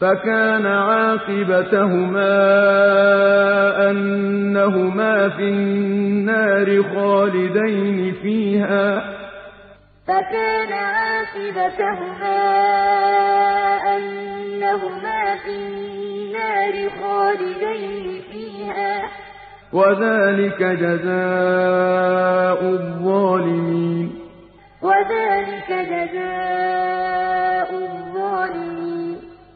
فَكَانَ عَاقِبَتَهُمَا أَنَّهُمَا فِي النَّارِ خَالِدَيْنِ فِيهَا ۚ. فَكَانَ عَاقِبَتَهُمَا أَنَّهُمَا فِي النَّارِ خَالِدَيْنِ فِيهَا ۚ. وَذَٰلِكَ جَزَاءُ الظَّالِمِينَ. وذلك جزاء